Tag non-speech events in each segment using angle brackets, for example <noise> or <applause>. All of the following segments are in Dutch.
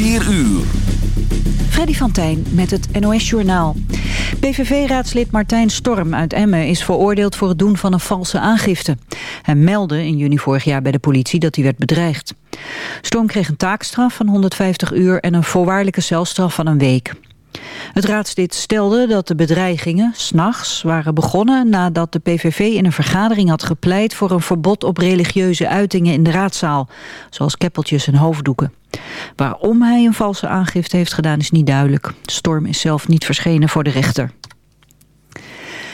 4 uur. Freddy van Tijn met het NOS-journaal. PVV-raadslid Martijn Storm uit Emmen is veroordeeld voor het doen van een valse aangifte. Hij meldde in juni vorig jaar bij de politie dat hij werd bedreigd. Storm kreeg een taakstraf van 150 uur en een voorwaardelijke celstraf van een week. Het raadslid stelde dat de bedreigingen s'nachts waren begonnen nadat de PVV in een vergadering had gepleit voor een verbod op religieuze uitingen in de raadzaal, zoals keppeltjes en hoofddoeken. Waarom hij een valse aangifte heeft gedaan is niet duidelijk. Storm is zelf niet verschenen voor de rechter.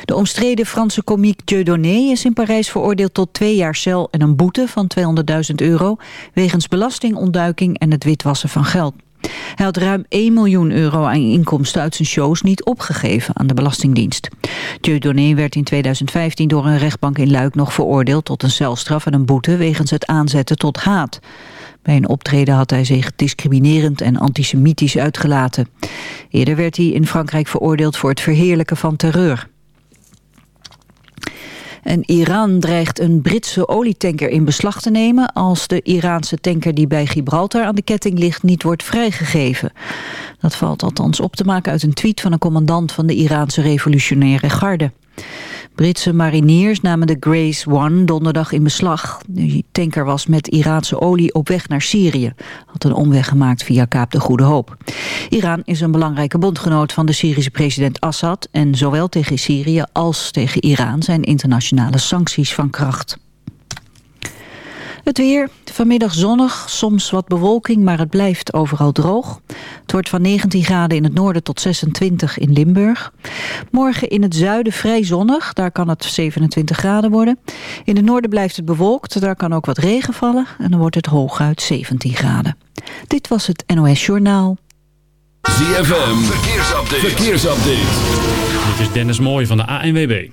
De omstreden Franse komiek Dieudonné is in Parijs veroordeeld tot twee jaar cel en een boete van 200.000 euro wegens belastingontduiking en het witwassen van geld. Hij had ruim 1 miljoen euro aan inkomsten uit zijn shows niet opgegeven aan de Belastingdienst. Dieudonné werd in 2015 door een rechtbank in Luik nog veroordeeld tot een celstraf en een boete wegens het aanzetten tot haat. Bij een optreden had hij zich discriminerend en antisemitisch uitgelaten. Eerder werd hij in Frankrijk veroordeeld voor het verheerlijken van terreur. En Iran dreigt een Britse olietanker in beslag te nemen... als de Iraanse tanker die bij Gibraltar aan de ketting ligt niet wordt vrijgegeven. Dat valt althans op te maken uit een tweet van een commandant van de Iraanse revolutionaire garde. Britse mariniers namen de Grace One donderdag in beslag. De tanker was met Iraanse olie op weg naar Syrië. Had een omweg gemaakt via Kaap de Goede Hoop. Iran is een belangrijke bondgenoot van de Syrische president Assad... en zowel tegen Syrië als tegen Iran zijn internationale sancties van kracht. Het weer, vanmiddag zonnig, soms wat bewolking, maar het blijft overal droog. Het wordt van 19 graden in het noorden tot 26 in Limburg. Morgen in het zuiden vrij zonnig, daar kan het 27 graden worden. In het noorden blijft het bewolkt, daar kan ook wat regen vallen... en dan wordt het hooguit 17 graden. Dit was het NOS Journaal. ZFM, verkeersupdate. verkeersupdate. Dit is Dennis Mooij van de ANWB.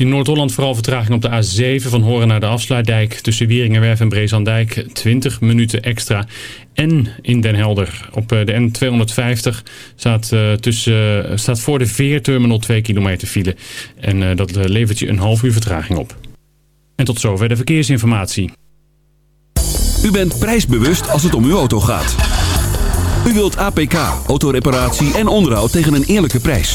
In Noord-Holland vooral vertraging op de A7 van Horen naar de Afsluitdijk. Tussen Wieringenwerf en Brezandijk 20 minuten extra. En in Den Helder op eh, de N250 staat, uh, tussen, uh, staat voor de Veerterminal 2 kilometer file. En dat levert je een half uur vertraging op. En tot zover de verkeersinformatie. U bent prijsbewust als het om uw auto gaat. U wilt APK, autoreparatie en onderhoud tegen een eerlijke prijs.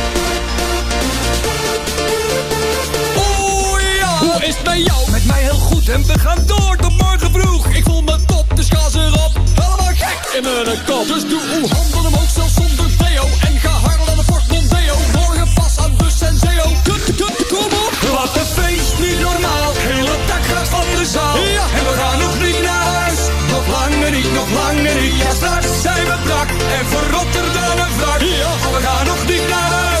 is het met jou? Met mij heel goed en we gaan door tot morgen vroeg. Ik voel me top, dus ga ze erop. Helemaal gek in mijn kop. Dus doe uw handen omhoog, zelfs zonder deo. En ga harder dan de Ford Mondeo. Morgen pas aan bus en zeo. Kut, kut, kom op. Wat een feest, niet normaal. Hele dak gaat van de zaal. Ja. En we gaan nog niet naar huis. Nog langer niet, nog langer niet. Ja, straks zijn we brak. En verrotter dan een wrak. Ja. We gaan nog niet naar huis.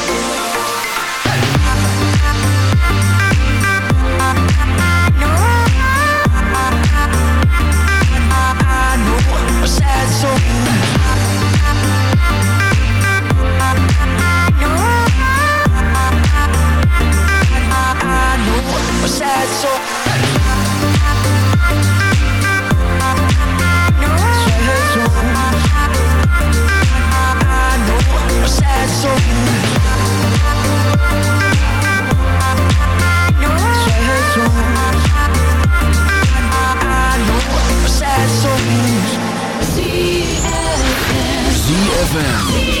ZFM.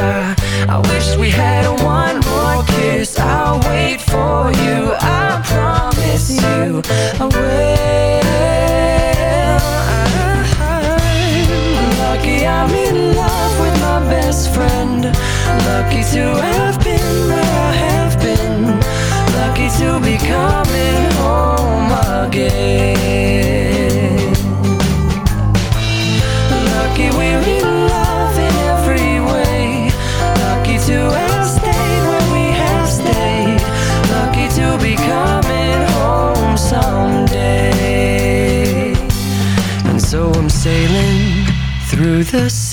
I wish we had one more kiss. I'll wait for you. I promise you, I will.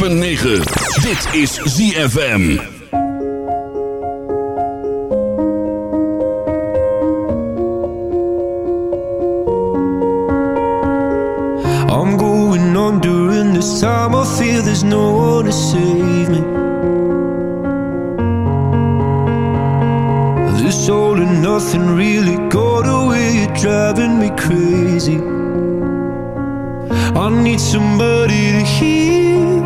Dit is ZFM. I'm going on during this time. I feel there's no one to save me. This all and nothing really got away. Driving me crazy. I need somebody to hear,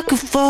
sucker for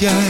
Jij.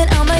That I'm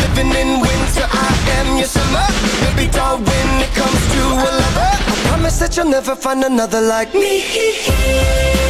Living in winter, I am your summer. Baby doll, when it comes to a lover, I promise that you'll never find another like me. <laughs>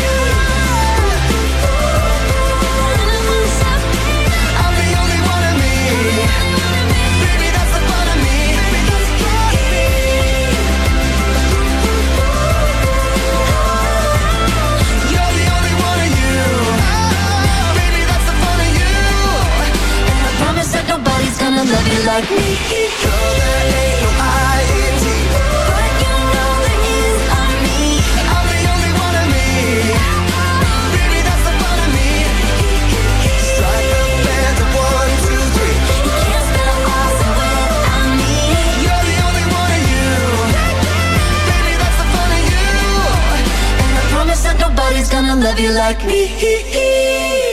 You like me. But you. I'm the only one of me. Baby, that's the fun of me. Strike band one, two, three. You can't me. You're the only one of you. Baby, that's the fun of you. And I promise that nobody's gonna love you like me.